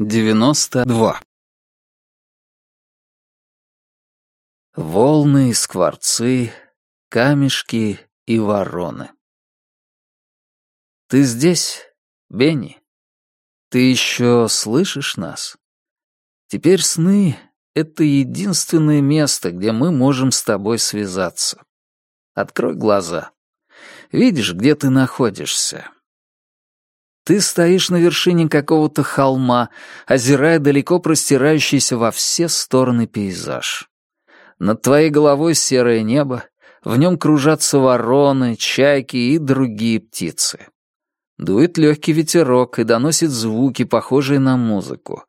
92. Волны и скворцы, камешки и вороны. Ты здесь, Бенни? Ты еще слышишь нас? Теперь сны — это единственное место, где мы можем с тобой связаться. Открой глаза. Видишь, где ты находишься? Ты стоишь на вершине какого-то холма, озирая далеко простирающийся во все стороны пейзаж. Над твоей головой серое небо, в нем кружатся вороны, чайки и другие птицы. Дует легкий ветерок и доносит звуки, похожие на музыку.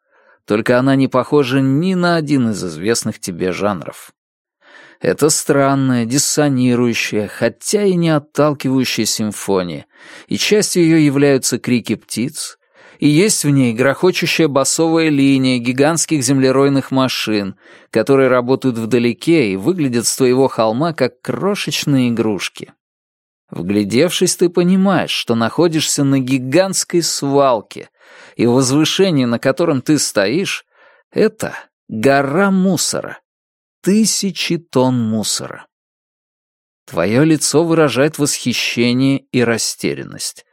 Только она не похожа ни на один из известных тебе жанров. Это странная, диссонирующая, хотя и не отталкивающая симфония, и частью ее являются крики птиц, и есть в ней грохочущая басовая линия гигантских землеройных машин, которые работают вдалеке и выглядят с твоего холма как крошечные игрушки. Вглядевшись, ты понимаешь, что находишься на гигантской свалке, и возвышение, на котором ты стоишь, — это гора мусора, тысячи тонн мусора. Твое лицо выражает восхищение и растерянность.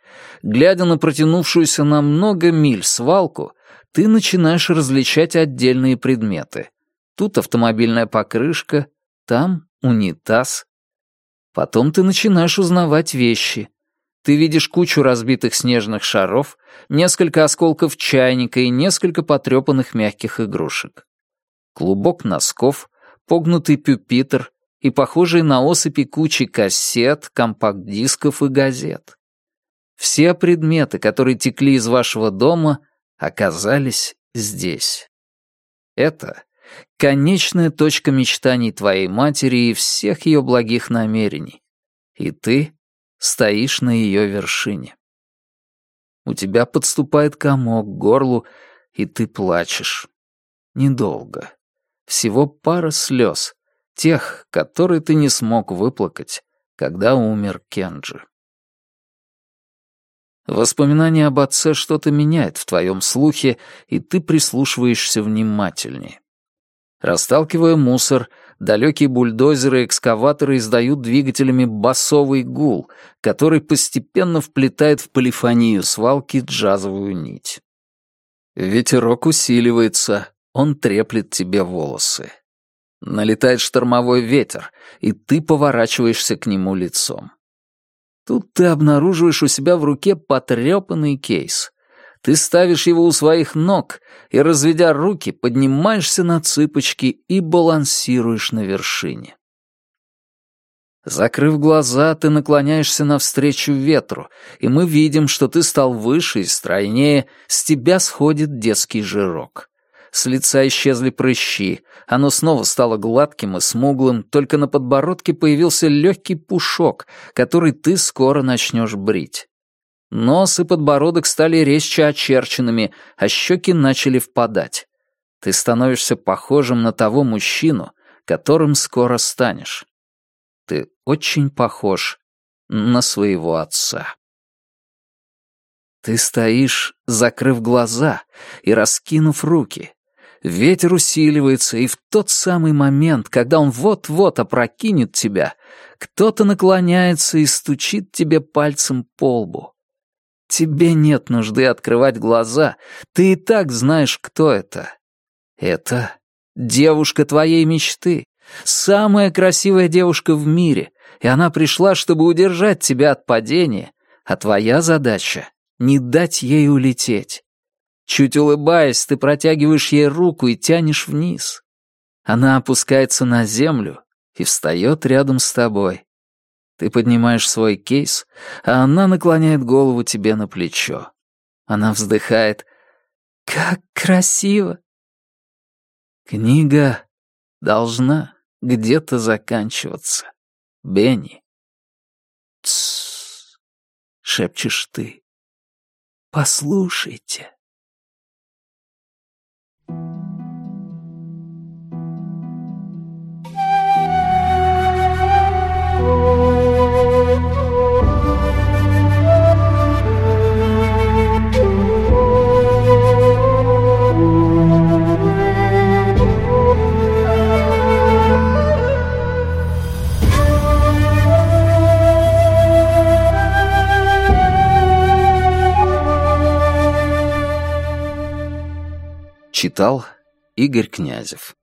Глядя на протянувшуюся на много миль свалку, ты начинаешь различать отдельные предметы. Тут автомобильная покрышка, там унитаз. Потом ты начинаешь узнавать вещи. Ты видишь кучу разбитых снежных шаров, несколько осколков чайника и несколько потрепанных мягких игрушек. Клубок носков, погнутый пюпитр и похожие на осыпи кучи кассет, компакт-дисков и газет. Все предметы, которые текли из вашего дома, оказались здесь. Это конечная точка мечтаний твоей матери и всех ее благих намерений. И ты стоишь на ее вершине. У тебя подступает комок к горлу, и ты плачешь. Недолго. Всего пара слез, тех, которые ты не смог выплакать, когда умер Кенджи. Воспоминание об отце что-то меняет в твоем слухе, и ты прислушиваешься внимательнее. Расталкивая мусор, далекие бульдозеры и экскаваторы издают двигателями басовый гул, который постепенно вплетает в полифонию свалки джазовую нить. Ветерок усиливается, он треплет тебе волосы. Налетает штормовой ветер, и ты поворачиваешься к нему лицом. Тут ты обнаруживаешь у себя в руке потрепанный кейс. Ты ставишь его у своих ног и, разведя руки, поднимаешься на цыпочки и балансируешь на вершине. Закрыв глаза, ты наклоняешься навстречу ветру, и мы видим, что ты стал выше и стройнее, с тебя сходит детский жирок. С лица исчезли прыщи, оно снова стало гладким и смуглым, только на подбородке появился легкий пушок, который ты скоро начнешь брить. Нос и подбородок стали резче очерченными, а щеки начали впадать. Ты становишься похожим на того мужчину, которым скоро станешь. Ты очень похож на своего отца. Ты стоишь, закрыв глаза и раскинув руки, Ветер усиливается, и в тот самый момент, когда он вот-вот опрокинет тебя, кто-то наклоняется и стучит тебе пальцем по лбу. Тебе нет нужды открывать глаза, ты и так знаешь, кто это. Это девушка твоей мечты, самая красивая девушка в мире, и она пришла, чтобы удержать тебя от падения, а твоя задача — не дать ей улететь. Чуть улыбаясь, ты протягиваешь ей руку и тянешь вниз. Она опускается на землю и встает рядом с тобой. Ты поднимаешь свой кейс, а она наклоняет голову тебе на плечо. Она вздыхает. «Как красиво!» Книга должна где-то заканчиваться. Бенни. «Тссс!» — шепчешь ты. «Послушайте!» Читал Игорь Князев